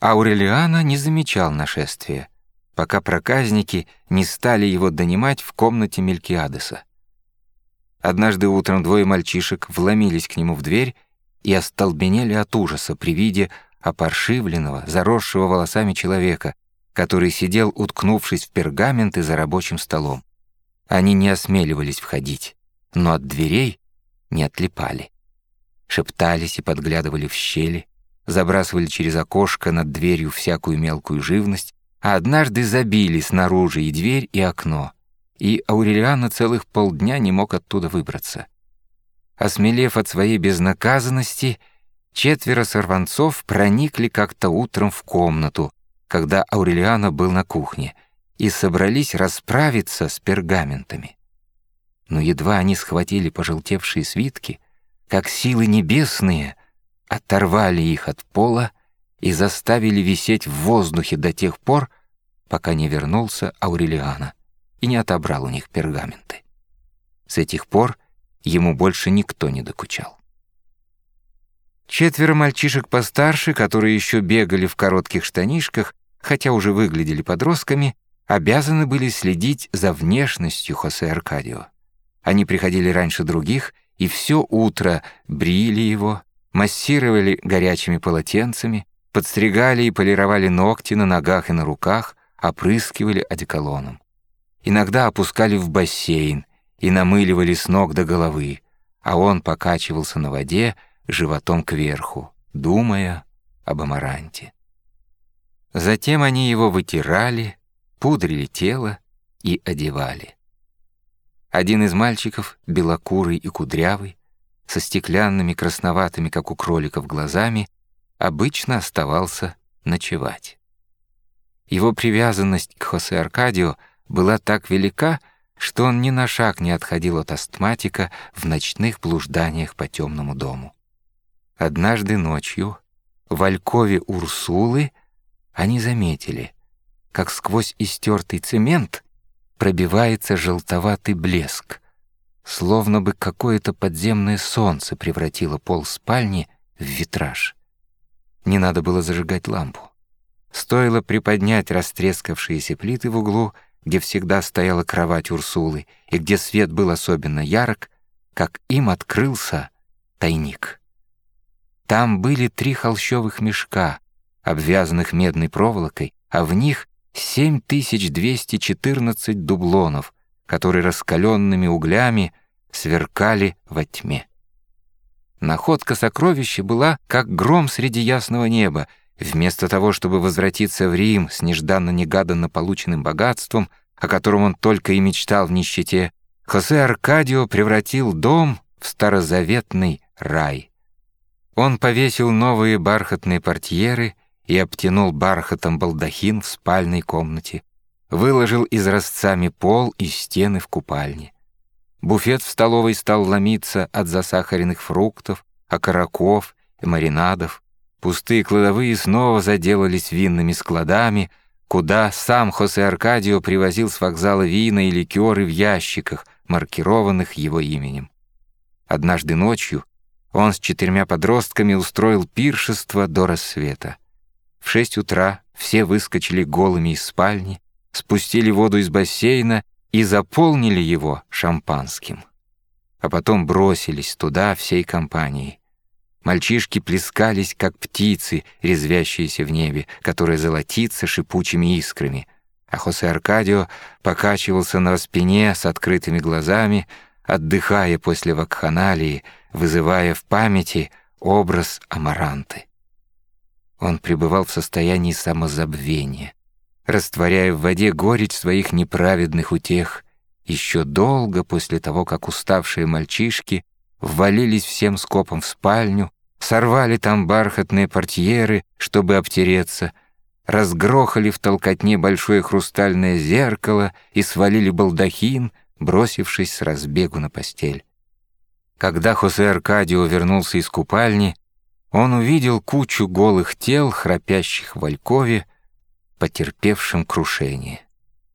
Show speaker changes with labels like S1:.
S1: Аурелиана не замечал нашествия, пока проказники не стали его донимать в комнате Мелькиадеса. Однажды утром двое мальчишек вломились к нему в дверь и остолбенели от ужаса при виде опоршивленного, заросшего волосами человека, который сидел, уткнувшись в пергаменты за рабочим столом. Они не осмеливались входить, но от дверей не отлипали. Шептались и подглядывали в щели, забрасывали через окошко над дверью всякую мелкую живность, а однажды забили снаружи и дверь, и окно, и Аурелиана целых полдня не мог оттуда выбраться. Осмелев от своей безнаказанности, четверо сорванцов проникли как-то утром в комнату, когда Аурелиана был на кухне, и собрались расправиться с пергаментами. Но едва они схватили пожелтевшие свитки, как силы небесные оторвали их от пола и заставили висеть в воздухе до тех пор, пока не вернулся Аурелиана и не отобрал у них пергаменты. С этих пор ему больше никто не докучал. Четверо мальчишек постарше, которые еще бегали в коротких штанишках, хотя уже выглядели подростками, обязаны были следить за внешностью Хосе Аркадио. Они приходили раньше других и все утро брили его, массировали горячими полотенцами, подстригали и полировали ногти на ногах и на руках, опрыскивали одеколоном. Иногда опускали в бассейн и намыливали с ног до головы, а он покачивался на воде животом кверху, думая об амаранте. Затем они его вытирали, пудрили тело и одевали. Один из мальчиков, белокурый и кудрявый, со стеклянными красноватыми, как у кроликов, глазами, обычно оставался ночевать. Его привязанность к Хосе Аркадио была так велика, что он ни на шаг не отходил от астматика в ночных блужданиях по темному дому. Однажды ночью в Алькове Урсулы они заметили, как сквозь истертый цемент пробивается желтоватый блеск, словно бы какое-то подземное солнце превратило пол спальни в витраж. Не надо было зажигать лампу. Стоило приподнять растрескавшиеся плиты в углу, где всегда стояла кровать Урсулы и где свет был особенно ярок, как им открылся тайник. Там были три холщовых мешка, обвязанных медной проволокой, а в них 7214 дублонов, которые раскаленными углями сверкали во тьме. Находка сокровища была как гром среди ясного неба. Вместо того, чтобы возвратиться в Рим с нежданно-негаданно полученным богатством, о котором он только и мечтал в нищете, Хосе Аркадио превратил дом в старозаветный рай. Он повесил новые бархатные портьеры и обтянул бархатом балдахин в спальной комнате, выложил изразцами пол и стены в купальне. Буфет в столовой стал ломиться от засахаренных фруктов, окороков и маринадов. Пустые кладовые снова заделались винными складами, куда сам Хосе Аркадио привозил с вокзала вина и ликеры в ящиках, маркированных его именем. Однажды ночью он с четырьмя подростками устроил пиршество до рассвета. В шесть утра все выскочили голыми из спальни, спустили воду из бассейна и заполнили его шампанским. А потом бросились туда всей компанией. Мальчишки плескались, как птицы, резвящиеся в небе, которые золотится шипучими искрами, а Хосе Аркадио покачивался на спине с открытыми глазами, отдыхая после вакханалии, вызывая в памяти образ Амаранты. Он пребывал в состоянии самозабвения, растворяя в воде горечь своих неправедных утех, еще долго после того, как уставшие мальчишки ввалились всем скопом в спальню, сорвали там бархатные портьеры, чтобы обтереться, разгрохали в толкотне большое хрустальное зеркало и свалили балдахин, бросившись с разбегу на постель. Когда Хосе Аркадио вернулся из купальни, он увидел кучу голых тел, храпящих в Алькове, потерпевшим крушение.